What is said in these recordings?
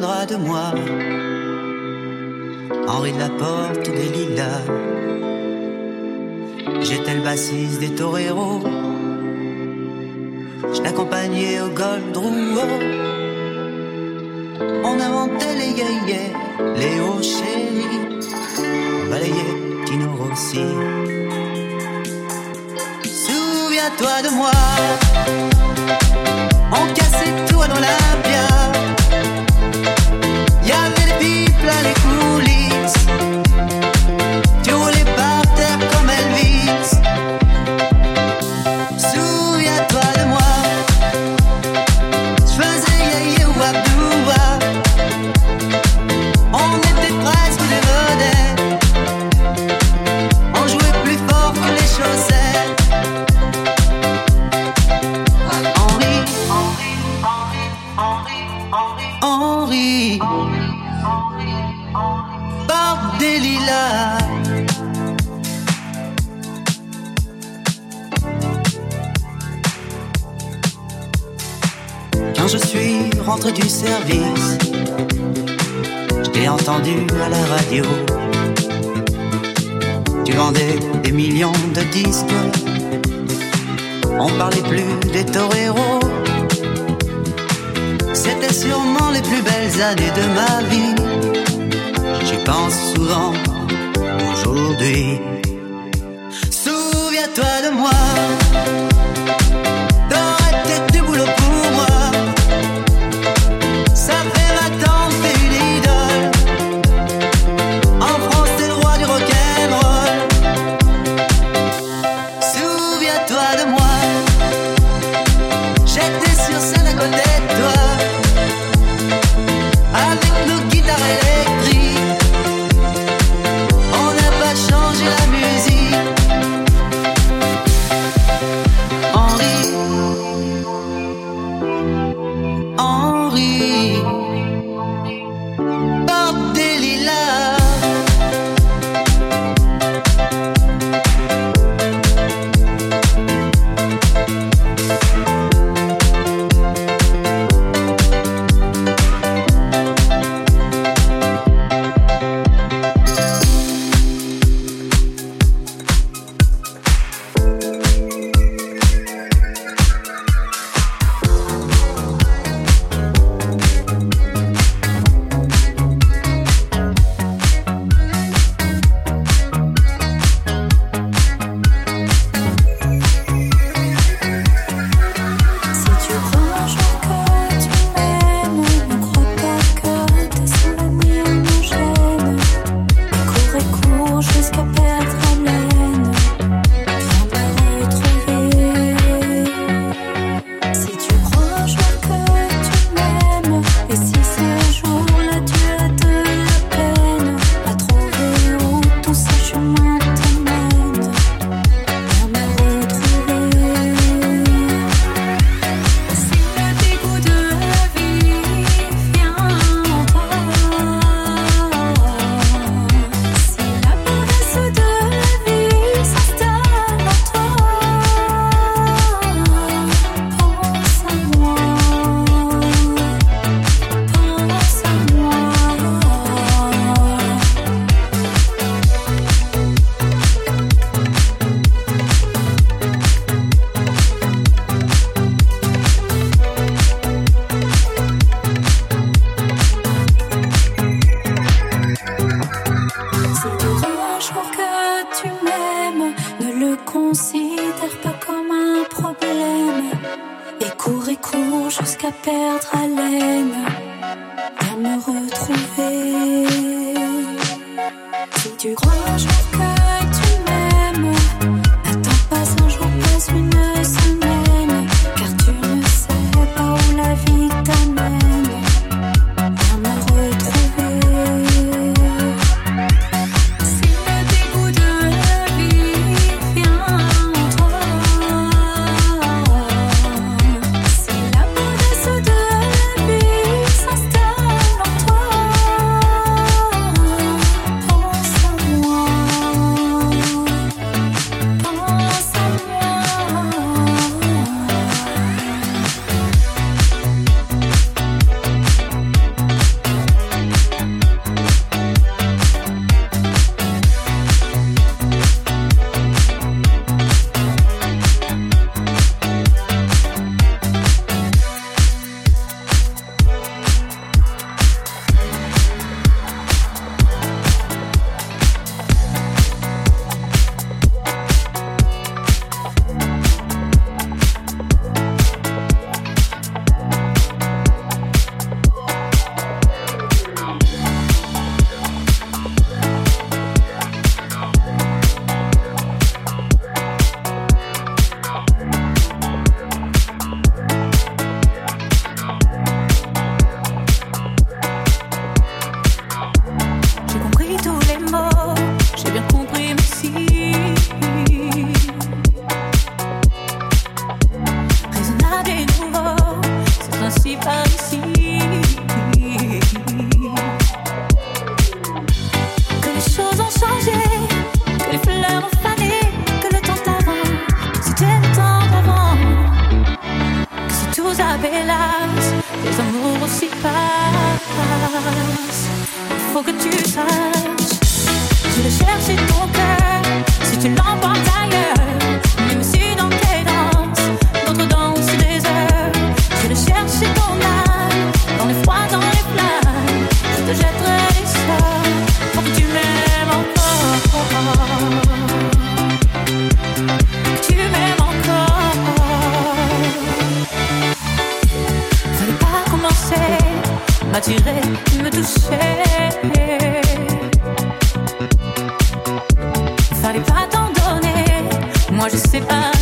de moi. Henri de la Porte des Lilas. J'étais le bassiste des toreros. Je l'accompagnais au Gold Rouleau. On inventait les yéyés, les hauts On balayait Tino Rossi. Souviens-toi de moi. Fallait pas t'en donner, moi je sais pas.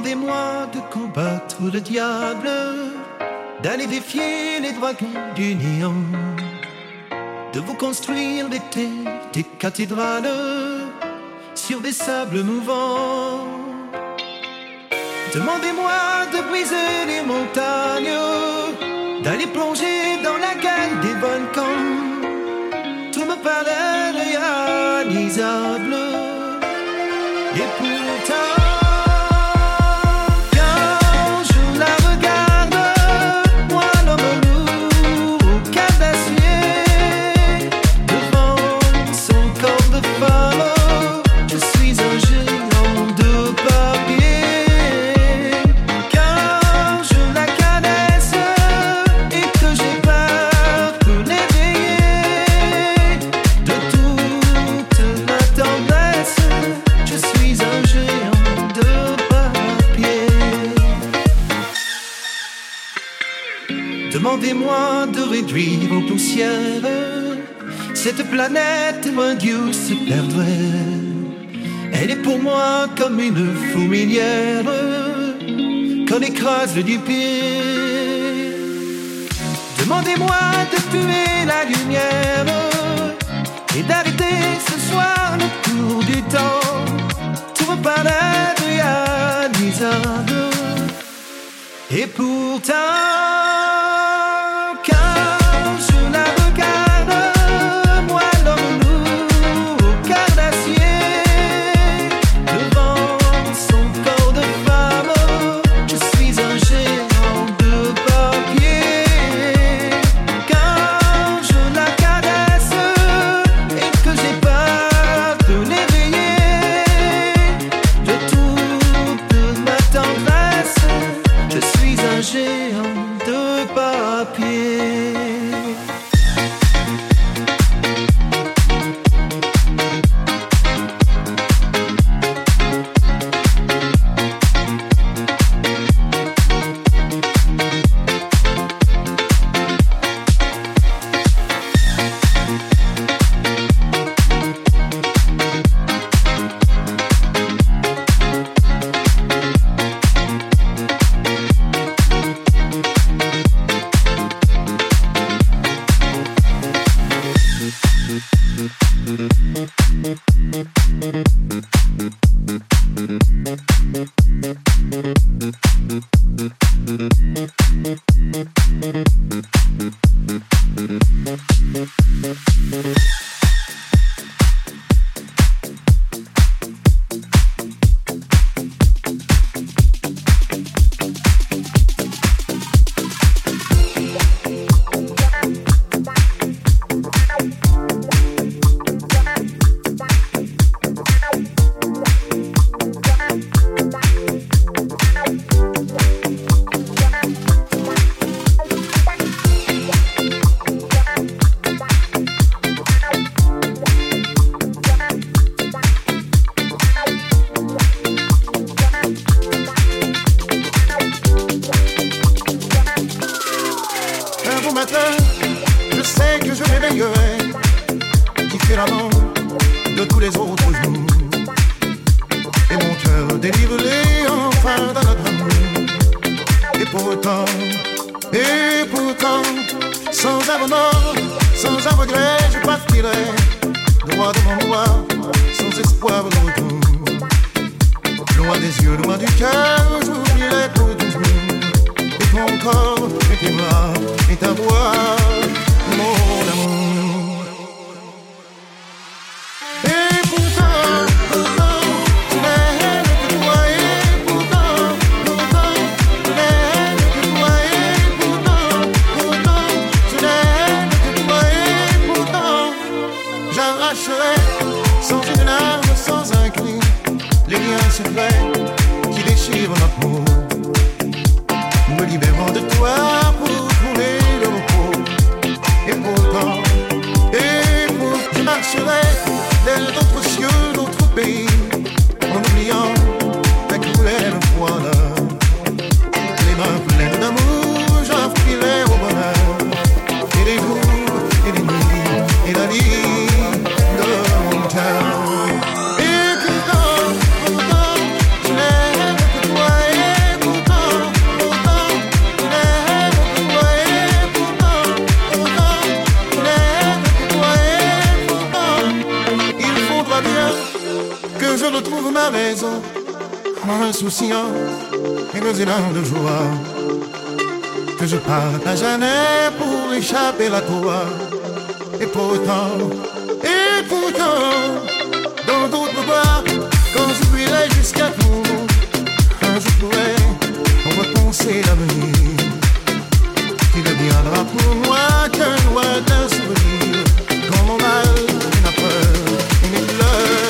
Demandez-moi de combattre le diable, d'aller défier les dragons du néant, de vous construire des des cathédrales sur des sables mouvants. Demandez-moi de briser les montagnes, d'aller plonger dans la gueule des volcans. Tout me paraît réalisable. Réduire en poussière cette planète où Dieu se perdrait. Elle est pour moi comme une fourmilière qu'on écrase du pied. Demandez-moi de tuer la lumière et d'arrêter ce soir le tour du temps. Tout reparaît réalisable. Et pourtant. que je retrouve ma raison, mon insouciance et nos élans de joie, que je parte à jamais pour échapper la toi. Et pourtant, et pourtant, dans d'autres bois, quand j'oublierai jusqu'à tout, quand je pourrai, on va penser l'avenir, qui deviendra pour moi qu'un lointain souvenir, quand mon mal n'a peur et mes pleurs.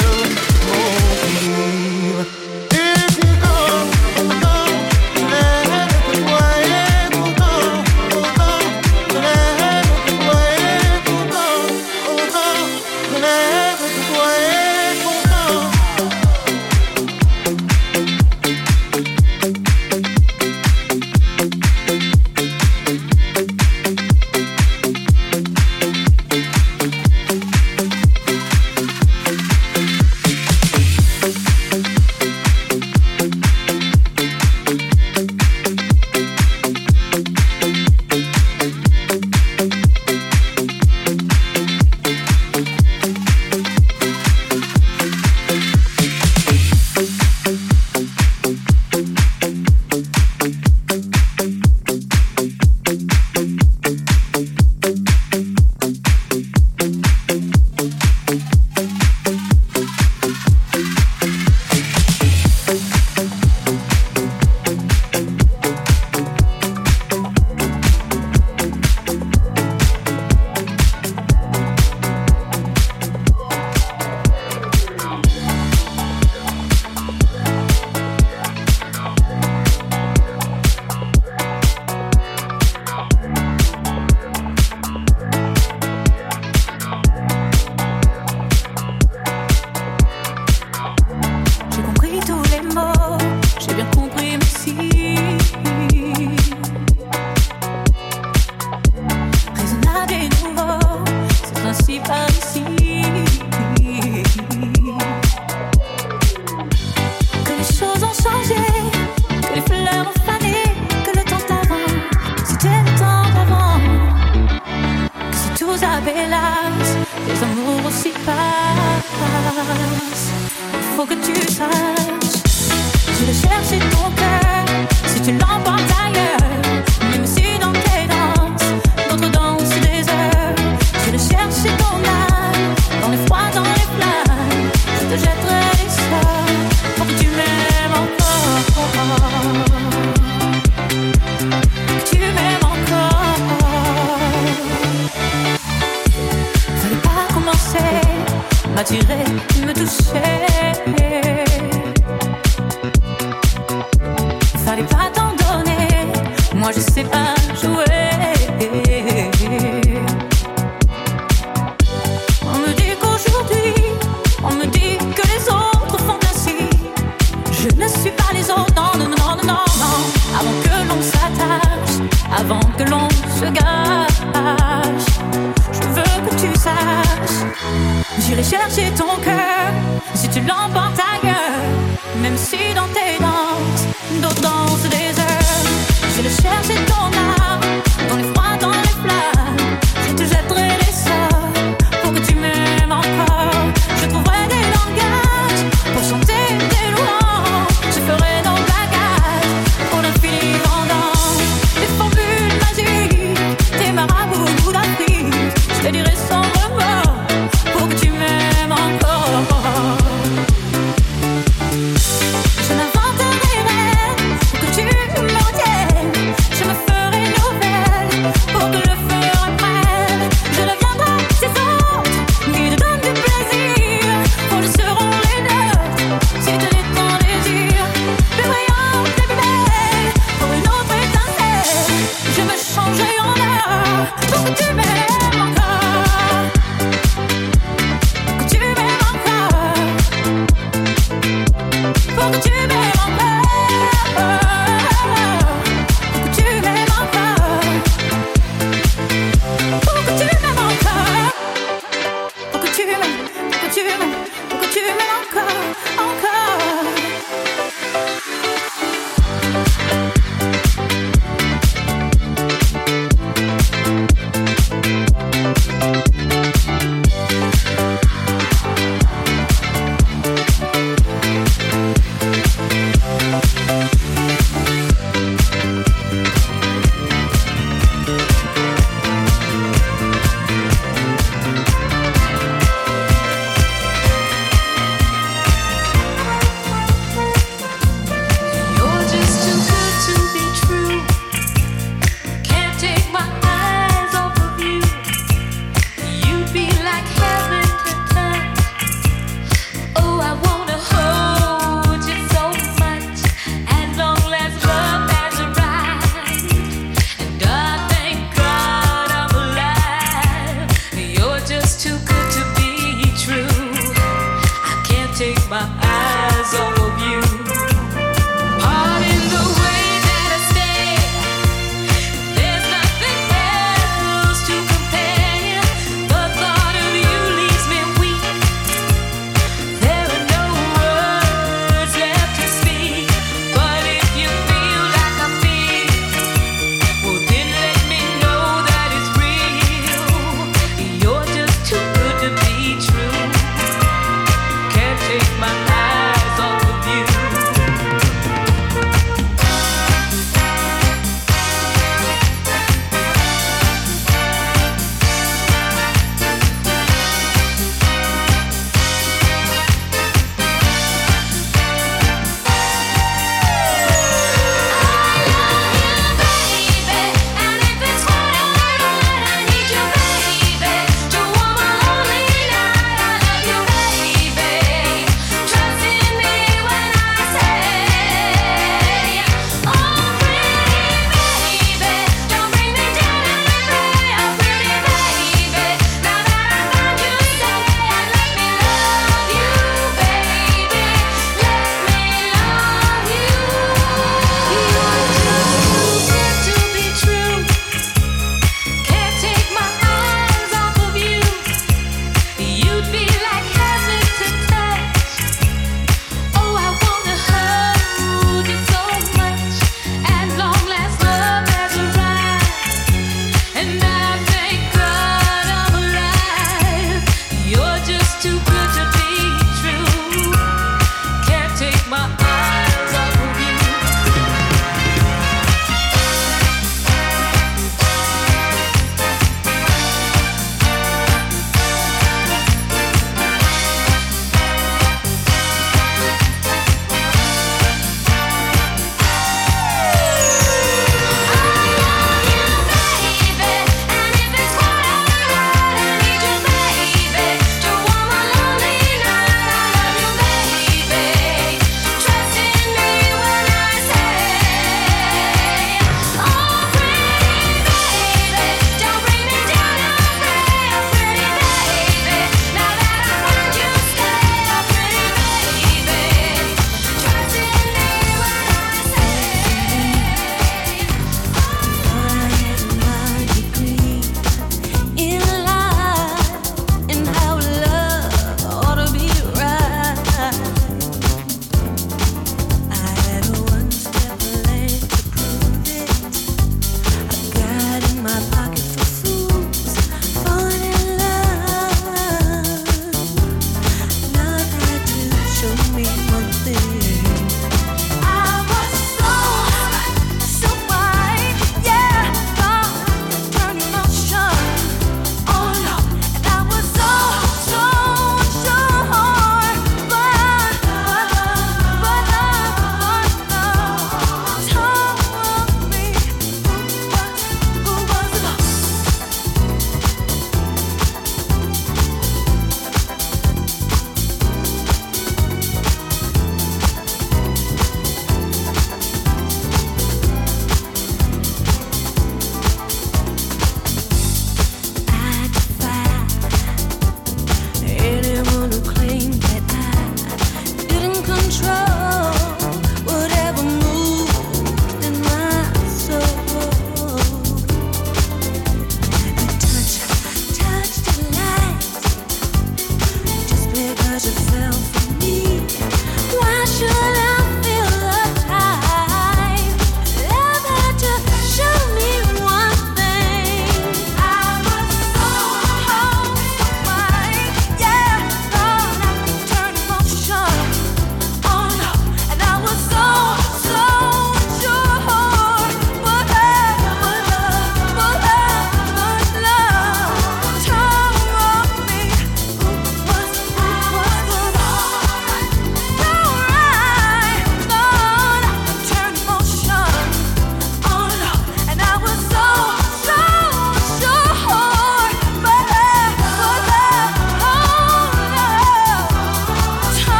Je n'avance